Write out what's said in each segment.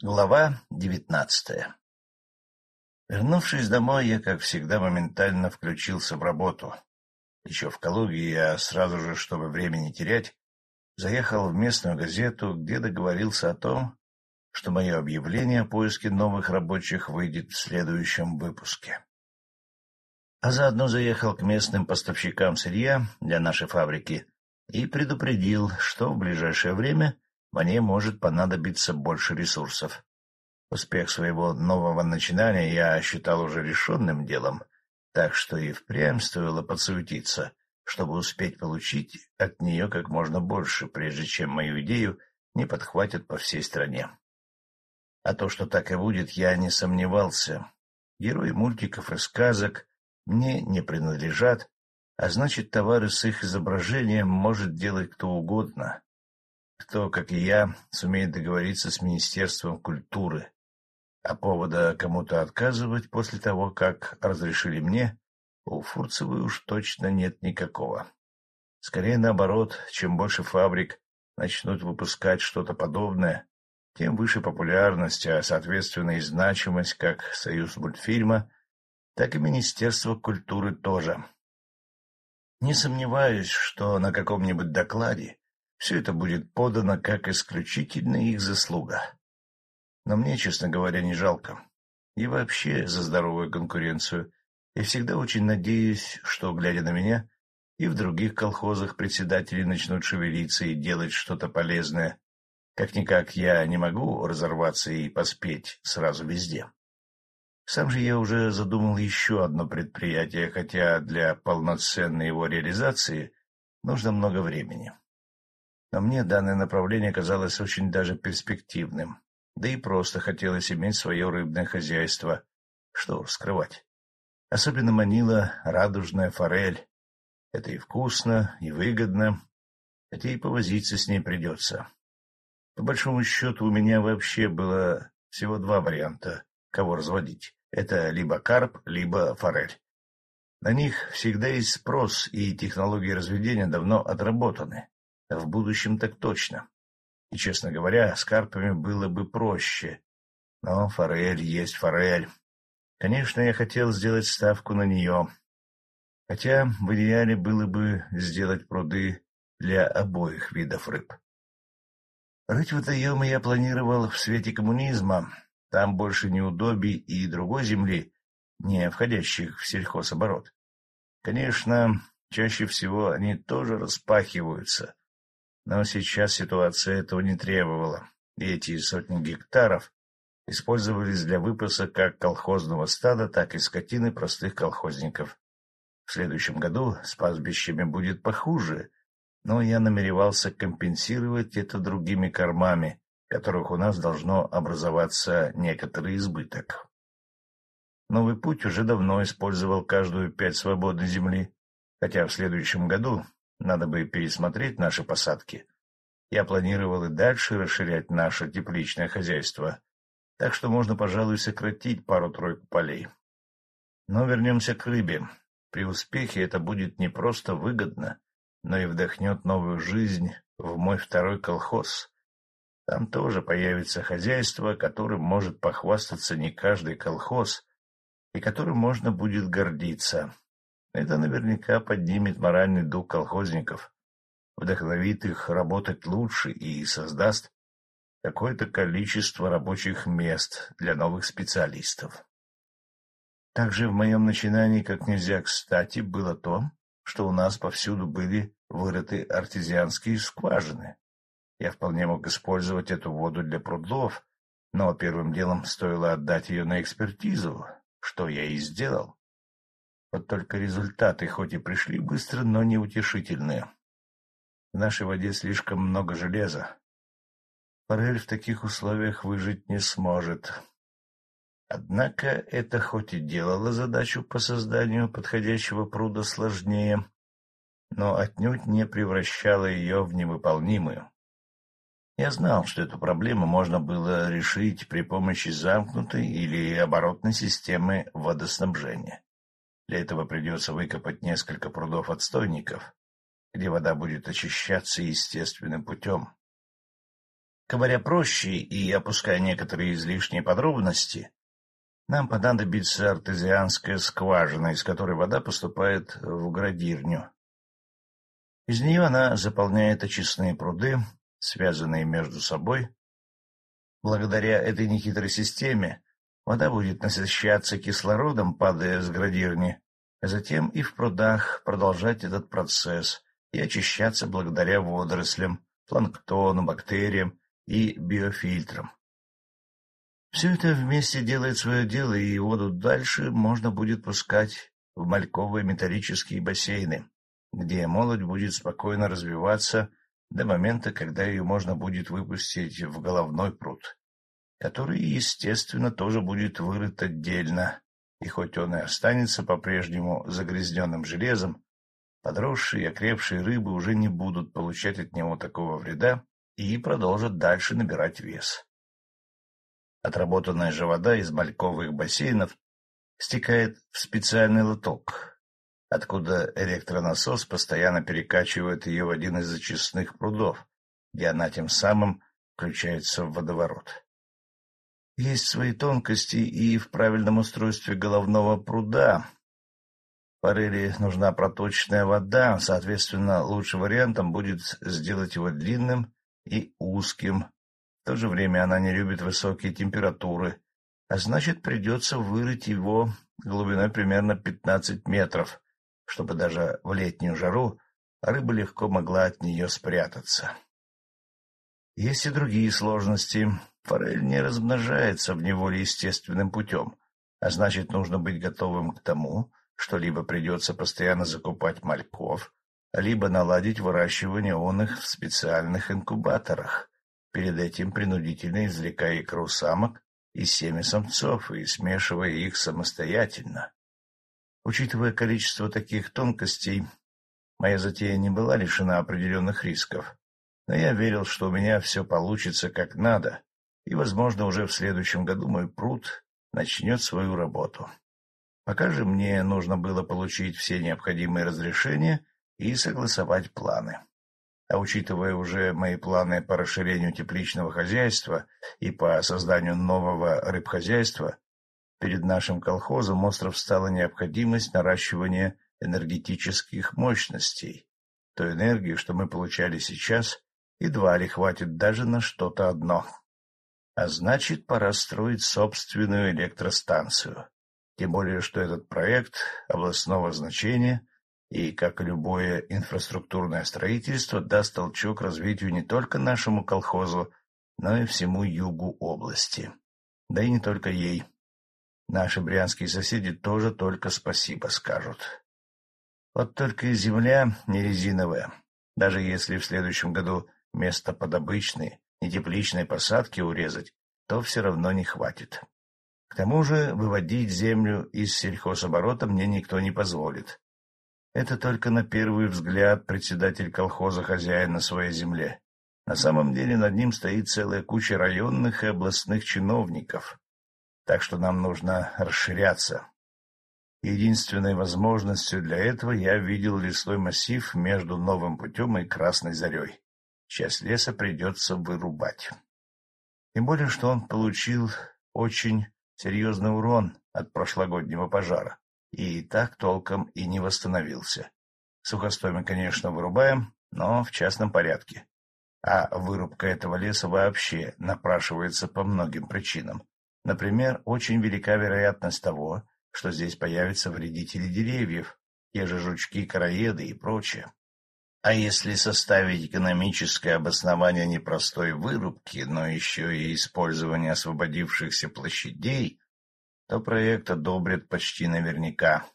Глава девятнадцатая Вернувшись домой, я, как всегда, моментально включился в работу. Еще в Калуге я сразу же, чтобы времени терять, заехал в местную газету, где договорился о том, что мое объявление о поиске новых рабочих выйдет в следующем выпуске. А заодно заехал к местным поставщикам сырья для нашей фабрики и предупредил, что в ближайшее время мне может понадобиться больше ресурсов. Успех своего нового начинания я считал уже решенным делом, так что и впрямь стоило подсуетиться, чтобы успеть получить от нее как можно больше, прежде чем мою идею не подхватят по всей стране. А то, что так и будет, я не сомневался. Герои мультиков и сказок мне не принадлежат, а значит, товары с их изображением может делать кто угодно, кто, как и я, сумеет договориться с Министерством культуры. А повода кому-то отказывать после того, как разрешили мне, у Фурцевой уж точно нет никакого. Скорее наоборот, чем больше фабрик начнут выпускать что-то подобное, тем выше популярность, а соответственно и значимость как союз мультфильма, так и Министерство культуры тоже. Не сомневаюсь, что на каком-нибудь докладе все это будет подано как исключительно их заслуга. Но мне, честно говоря, не жалко. И вообще за здоровую конкуренцию. Я всегда очень надеюсь, что, глядя на меня, и в других колхозах председатели начнут шевелиться и делать что-то полезное. Как-никак я не могу разорваться и поспеть сразу везде. Сам же я уже задумал еще одно предприятие, хотя для полноценной его реализации нужно много времени. Но мне данное направление казалось очень даже перспективным, да и просто хотелось иметь свое рыбное хозяйство. Что скрывать. Особенно манила радужная форель. Это и вкусно, и выгодно, хотя и повозиться с ней придется. По большому счету у меня вообще было всего два варианта, кого разводить. Это либо карп, либо форель. На них всегда есть спрос, и технологии разведения давно отработаны. В будущем так точно. И, честно говоря, с карпами было бы проще. Но форель есть форель. Конечно, я хотел сделать ставку на нее. Хотя в идеале было бы сделать пруды для обоих видов рыб. Рыть водоемы я планировал в свете коммунизма. Там больше неудобий и другой земли, не входящих в сельхозоборот. Конечно, чаще всего они тоже распахиваются, но сейчас ситуация этого не требовала, и эти сотни гектаров использовались для выпаса как колхозного стада, так и скотины простых колхозников. В следующем году с пастбищами будет похуже, но я намеревался компенсировать это другими кормами, которых у нас должно образоваться некоторый избыток. Новый путь уже давно использовал каждую пять свободной земли, хотя в следующем году надо бы пересмотреть наши посадки. Я планировал и дальше расширять наше тепличное хозяйство, так что можно, пожалуй, сократить пару-тройку полей. Но вернемся к рыбе. При успехе это будет не просто выгодно, но и вдохнет новую жизнь в мой второй колхоз. Там тоже появится хозяйство, которым может похвастаться не каждый колхоз, и которым можно будет гордиться. Это наверняка поднимет моральный дух колхозников, вдохновит их работать лучше и создаст какое-то количество рабочих мест для новых специалистов. Также в моем начинании как нельзя кстати было то, что у нас повсюду были вырыты артезианские скважины. Я вполне мог использовать эту воду для прудов, но первым делом стоило отдать ее на экспертизу, что я и сделал. Вот только результаты хоть и пришли быстро, но неутешительные. В нашей воде слишком много железа. Форель в таких условиях выжить не сможет. Однако это хоть и делало задачу по созданию подходящего пруда сложнее, но отнюдь не превращало ее в невыполнимую. Я знал, что эту проблему можно было решить при помощи замкнутой или оборотной системы водоснабжения. Для этого придется выкопать несколько прудов-отстойников, где вода будет очищаться естественным путем. Говоря проще и опуская некоторые излишние подробности, нам понадобится артезианская скважина, из которой вода поступает в градирню. Из нее она заполняет очистные пруды, связанные между собой. Благодаря этой нехитрой системе вода будет насыщаться кислородом, падая с градирни, а затем и в прудах продолжать этот процесс и очищаться благодаря водорослям, планктону, бактериям и биофильтрам. Все это вместе делает свое дело, и воду дальше можно будет пускать в мальковые металлические бассейны, где молодь будет спокойно развиваться до момента, когда ее можно будет выпустить в головной пруд, который, естественно, тоже будет вырыт отдельно, и хоть он и останется по-прежнему загрязненным железом, подросшие и окрепшие рыбы уже не будут получать от него такого вреда и продолжат дальше набирать вес. Отработанная же вода из мальковых бассейнов стекает в специальный лоток, откуда электронасос постоянно перекачивает ее в один из очистных прудов, где она тем самым включается в водоворот. Есть свои тонкости и в правильном устройстве головного пруда. Форели нужна проточная вода, соответственно, лучшим вариантом будет сделать его длинным и узким, то же время она не любит высокие температуры, а значит, придется вырыть его глубиной примерно 15 метров, чтобы даже в летнюю жару рыба легко могла от нее спрятаться. Есть и другие сложности. Форель не размножается в неволе естественным путем, а значит, нужно быть готовым к тому, что либо придется постоянно закупать мальков, либо наладить выращивание он их в специальных инкубаторах перед этим принудительно извлекая икру самок из семя самцов и смешивая их самостоятельно. Учитывая количество таких тонкостей, моя затея не была лишена определенных рисков, но я верил, что у меня все получится как надо, и, возможно, уже в следующем году мой пруд начнет свою работу. Пока же мне нужно было получить все необходимые разрешения и согласовать планы. А учитывая уже мои планы по расширению тепличного хозяйства и по созданию нового рыбхозяйства, перед нашим колхозом остров стала необходимость наращивания энергетических мощностей. Той энергии, что мы получали сейчас, едва ли хватит даже на что-то одно. А значит, пора строить собственную электростанцию. Тем более, что этот проект областного значения и, как любое инфраструктурное строительство, даст толчок развитию не только нашему колхозу, но и всему югу области. Да и не только ей. Наши брянские соседи тоже только спасибо скажут. Вот только земля не резиновая. Даже если в следующем году место под обычные, нетепличные посадки урезать, то все равно не хватит. К тому же выводить землю из сельхозоборота мне никто не позволит. Это только на первый взгляд председатель колхоза хозяин на своей земле. На самом деле над ним стоит целая куча районных и областных чиновников. Так что нам нужно расширяться. Единственной возможностью для этого я видел лесной массив между Новым путем и Красной Зарей. Часть леса придется вырубать. Тем более, что он получил очень серьезный урон от прошлогоднего пожара и так толком и не восстановился. Сухостой мы, конечно, вырубаем, но в частном порядке. А вырубка этого леса вообще напрашивается по многим причинам. Например, очень велика вероятность того, что здесь появятся вредители деревьев, те же жучки-короеды и прочее. А если составить экономическое обоснование не простой вырубки, но еще и использования освободившихся площадей, то проект одобрят почти наверняка.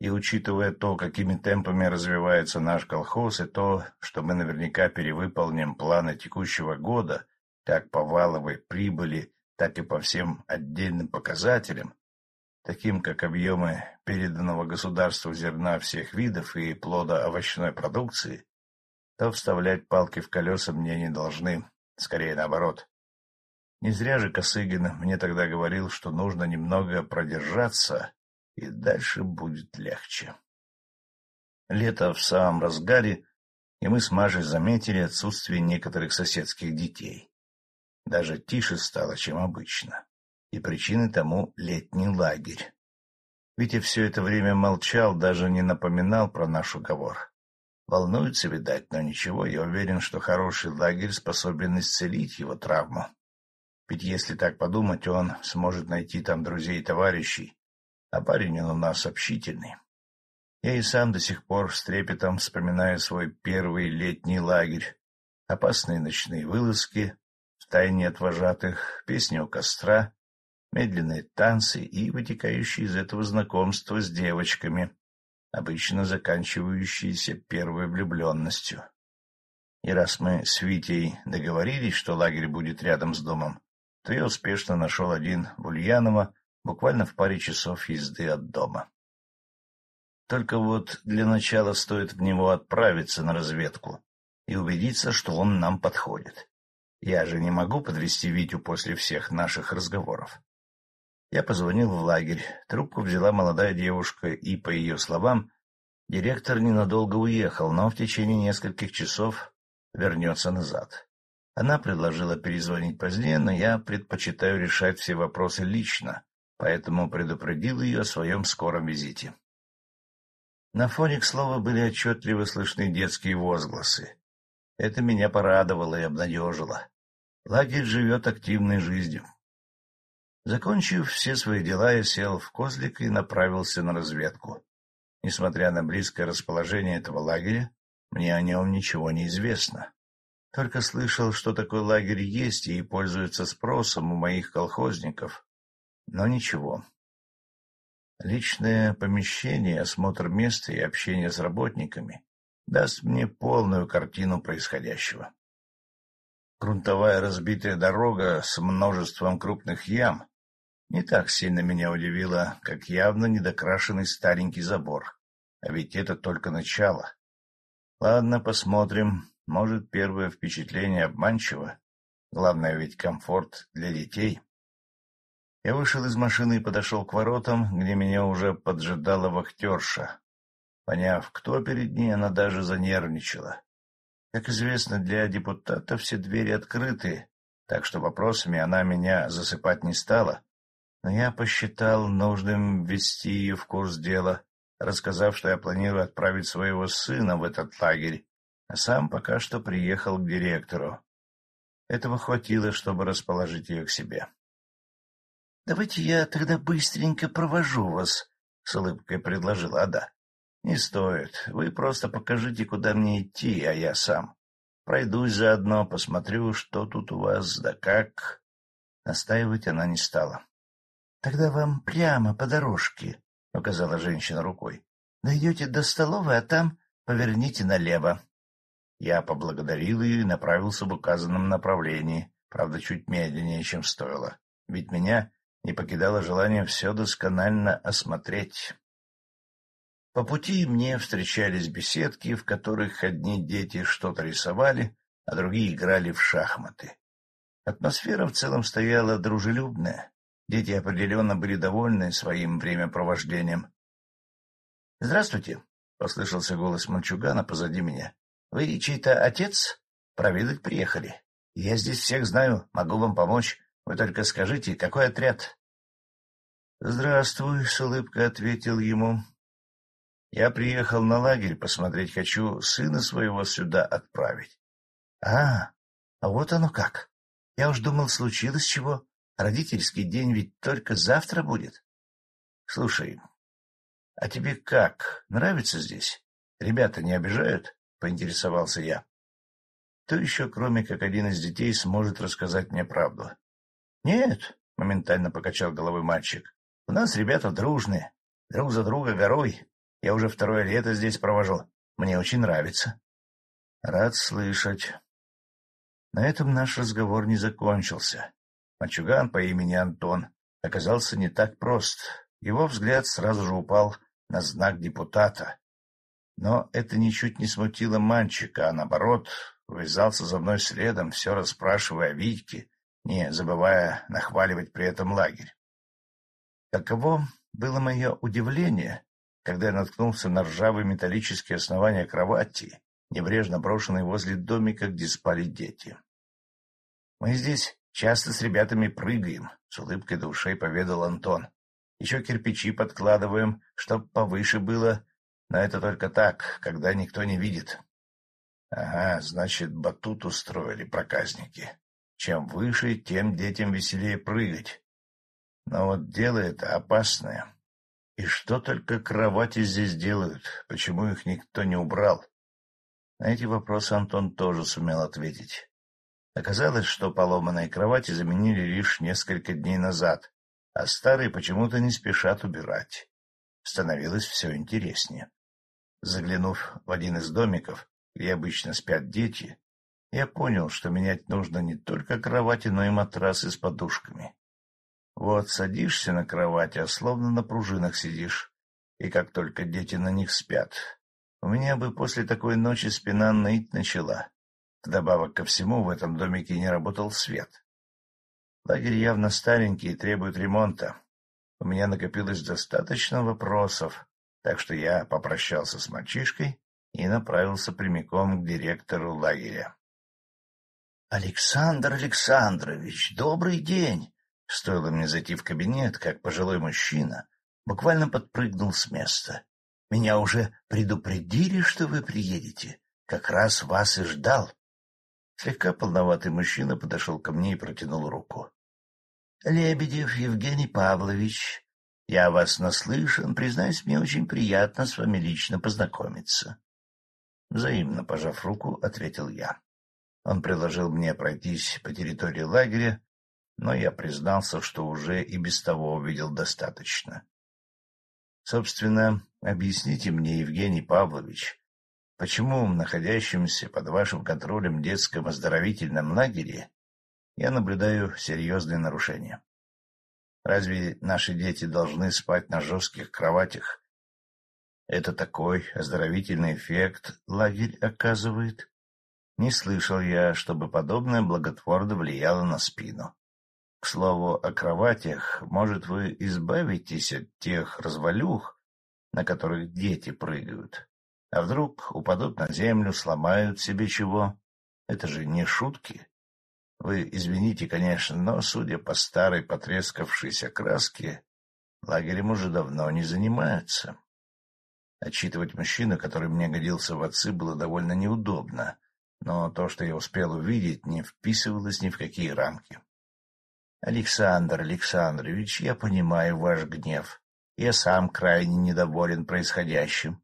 И учитывая то, какими темпами развивается наш колхоз, и то, что мы наверняка перевыполним планы текущего года, как по валовой прибыли, так и по всем отдельным показателям, таким как объемы переданного государству зерна всех видов и плода овощной продукции, то вставлять палки в колеса мне не должны, скорее наоборот. Не зря же Косыгин мне тогда говорил, что нужно немного продержаться, и дальше будет легче. Лето в самом разгаре, и мы с Машей заметили отсутствие некоторых соседских детей. Даже тише стало, чем обычно. И причиной тому летний лагерь. Витя все это время молчал, даже не напоминал про наш уговор. Волнуется, видать, но ничего, я уверен, что хороший лагерь способен исцелить его травму. Ведь если так подумать, он сможет найти там друзей и товарищей, а парень он у нас общительный. Я и сам до сих пор с трепетом вспоминаю свой первый летний лагерь, опасные ночные вылазки, втайне от вожатых, песни у костра, медленные танцы и вытекающие из этого знакомства с девочками, обычно заканчивающиеся первой влюбленностью. И раз мы с Витей договорились, что лагерь будет рядом с домом, то я успешно нашел один в Ульяново, буквально в паре часов езды от дома. Только вот для начала стоит в него отправиться на разведку и убедиться, что он нам подходит. Я же не могу подвести Витю после всех наших разговоров. Я позвонил в лагерь. Трубку взяла молодая девушка, и, по ее словам, директор ненадолго уехал, но в течение нескольких часов вернется назад. Она предложила перезвонить позднее, но я предпочитаю решать все вопросы лично, поэтому предупредил ее о своем скором визите. На фоне, к слову, были отчетливо слышны детские возгласы. Это меня порадовало и обнадежило. Лагерь живет активной жизнью. Закончив все свои дела, я сел в козлик и направился на разведку. Несмотря на близкое расположение этого лагеря, мне о нем ничего не известно. Только слышал, что такой лагерь есть и пользуется спросом у моих колхозников. Но ничего. Личное помещение, осмотр места и общение с работниками даст мне полную картину происходящего. Грунтовая разбитая дорога с множеством крупных ям не так сильно меня удивило, как явно недокрашенный старенький забор. А ведь это только начало. Ладно, посмотрим. Может, первое впечатление обманчиво. Главное ведь комфорт для детей. Я вышел из машины и подошел к воротам, где меня уже поджидала вахтерша. Поняв, кто перед ней, она даже занервничала. Как известно, для депутата все двери открыты, так что вопросами она меня засыпать не стала, но я посчитал нужным ввести ее в курс дела, рассказав, что я планирую отправить своего сына в этот лагерь, а сам пока что приехал к директору. Этого хватило, чтобы расположить ее к себе. — Давайте я тогда быстренько провожу вас, — с улыбкой предложила Ада. — Не стоит. Вы просто покажите, куда мне идти, а я сам. Пройдусь заодно, посмотрю, что тут у вас, да как. Настаивать она не стала. Тогда вам прямо по дорожке, — указала женщина рукой. — Дойдете до столовой, а там поверните налево. Я поблагодарил ее и направился в указанном направлении, правда, чуть медленнее, чем стоило, ведь меня не покидало желание все досконально осмотреть. По пути мне встречались беседки, в которых одни дети что-то рисовали, а другие играли в шахматы. Атмосфера в целом стояла дружелюбная, Дети определенно были довольны своим времяпровождением. — Здравствуйте, — послышался голос мальчугана позади меня. — Вы чей-то отец? Проведать приехали. Я здесь всех знаю, могу вам помочь. Вы только скажите, какой отряд? — Здравствуй, — с улыбкой ответил ему. — Я приехал на лагерь посмотреть, хочу сына своего сюда отправить. — А, а вот оно как. Я уж думал, случилось чего. Родительский день ведь только завтра будет. Слушай, а тебе как? Нравится здесь? Ребята не обижают? Поинтересовался я. Кто еще, кроме как один из детей, сможет рассказать мне правду? Нет, моментально покачал головой мальчик. У нас ребята дружные, друг за друга горой. Я уже второе лето здесь провожу. Мне очень нравится. Рад слышать. На этом наш разговор не закончился. Мальчуган по имени Антон оказался не так прост. Его взгляд сразу же упал на знак депутата. Но это ничуть не смутило мальчика, а наоборот, увязался за мной следом, все расспрашивая о Витьке, не забывая нахваливать при этом лагерь. Каково было мое удивление, когда я наткнулся на ржавые металлические основания кровати, небрежно брошенные возле домика, где спали дети. Мы здесь Часто с ребятами прыгаем, — с улыбкой до ушей поведал Антон. Еще кирпичи подкладываем, чтоб повыше было, но это только так, когда никто не видит. Ага, значит, батут устроили проказники. Чем выше, тем детям веселее прыгать. Но вот дело это опасное. И что только кровати здесь делают, почему их никто не убрал? На эти вопросы Антон тоже сумел ответить. Оказалось, что поломанные кровати заменили лишь несколько дней назад, а старые почему-то не спешат убирать. Становилось все интереснее. Заглянув в один из домиков, где обычно спят дети, я понял, что менять нужно не только кровати, но и матрасы с подушками. Вот садишься на кровать, а словно на пружинах сидишь, и как только дети на них спят. У меня бы после такой ночи спина ныть начала. Вдобавок ко всему в этом домике не работал свет. Лагерь явно старенький и требует ремонта. У меня накопилось достаточно вопросов, так что я попрощался с мальчишкой и направился прямиком к директору лагеря. — Александр Александрович, добрый день! Стоило мне зайти в кабинет, как пожилой мужчина буквально подпрыгнул с места. — Меня уже предупредили, что вы приедете. Как раз вас и ждал. Слегка полноватый мужчина подошел ко мне и протянул руку. — Лебедев Евгений Павлович, я вас наслышан, признаюсь, мне очень приятно с вами лично познакомиться. Взаимно пожав руку, ответил я. Он предложил мне пройтись по территории лагеря, но я признался, что уже и без того увидел достаточно. Собственно, объясните мне, Евгений Павлович, почему в находящемся под вашим контролем детском оздоровительном лагере я наблюдаю серьезные нарушения? Разве наши дети должны спать на жестких кроватях? Это такой оздоровительный эффект лагерь оказывает? Не слышал я, чтобы подобное благотворно влияло на спину. К слову о кроватях, может, вы избавитесь от тех развалюх, на которых дети прыгают? А вдруг упадут на землю, сломают себе чего? Это же не шутки. Вы извините, конечно, но, судя по старой потрескавшейся краске, лагерем уже давно не занимаются. Отчитывать мужчину, который мне годился в отцы, было довольно неудобно, но то, что я успел увидеть, не вписывалось ни в какие рамки. — Александр Александрович, я понимаю ваш гнев. Я сам крайне недоволен происходящим.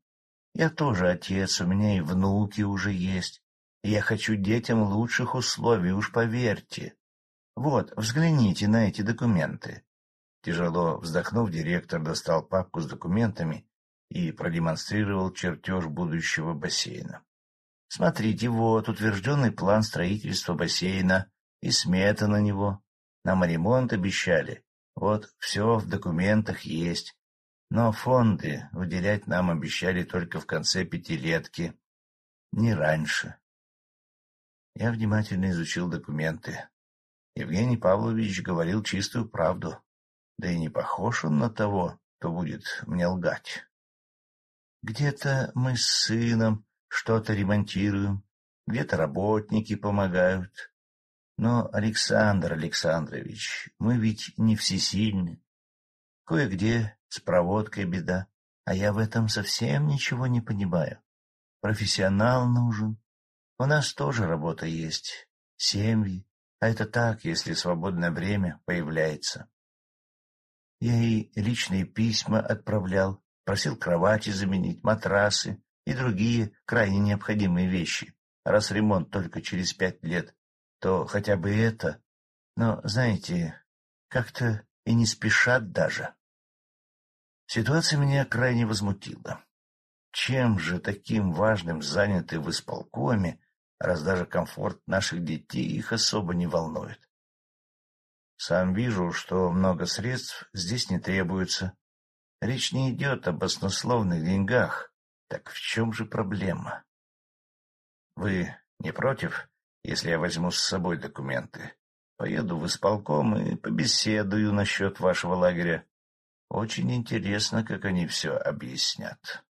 Я тоже отец, у меня и внуки уже есть. я хочу детям лучших условий, уж поверьте. Вот, взгляните на эти документы. Тяжело вздохнув, директор достал папку с документами и продемонстрировал чертеж будущего бассейна. Смотрите, вот утвержденный план строительства бассейна и смета на него. Нам ремонт обещали. Вот все в документах есть. Но фонды выделять нам обещали только в конце пятилетки, не раньше. Я внимательно изучил документы. Евгений Павлович говорил чистую правду. Да и не похож он на того, кто будет мне лгать. Где-то мы с сыном что-то ремонтируем, где-то работники помогают. Но, Александр Александрович, мы ведь не всесильны. Кое-где с проводкой беда, а я в этом совсем ничего не понимаю. Профессионал нужен. У нас тоже работа есть, семьи, а это так, если свободное время появляется. Я и личные письма отправлял, просил кровати заменить, матрасы и другие крайне необходимые вещи. Раз ремонт только через пять лет, то хотя бы это. Но, знаете, как-то и не спешат даже. Ситуация меня крайне возмутила. Чем же таким важным заняты в исполкоме, раз даже комфорт наших детей их особо не волнует? Сам вижу, что много средств здесь не требуется. Речь не идет об баснословных деньгах. Так в чем же проблема? Вы не против, если я возьму с собой документы? Поеду в исполком и побеседую насчет вашего лагеря. Очень интересно, как они все объяснят.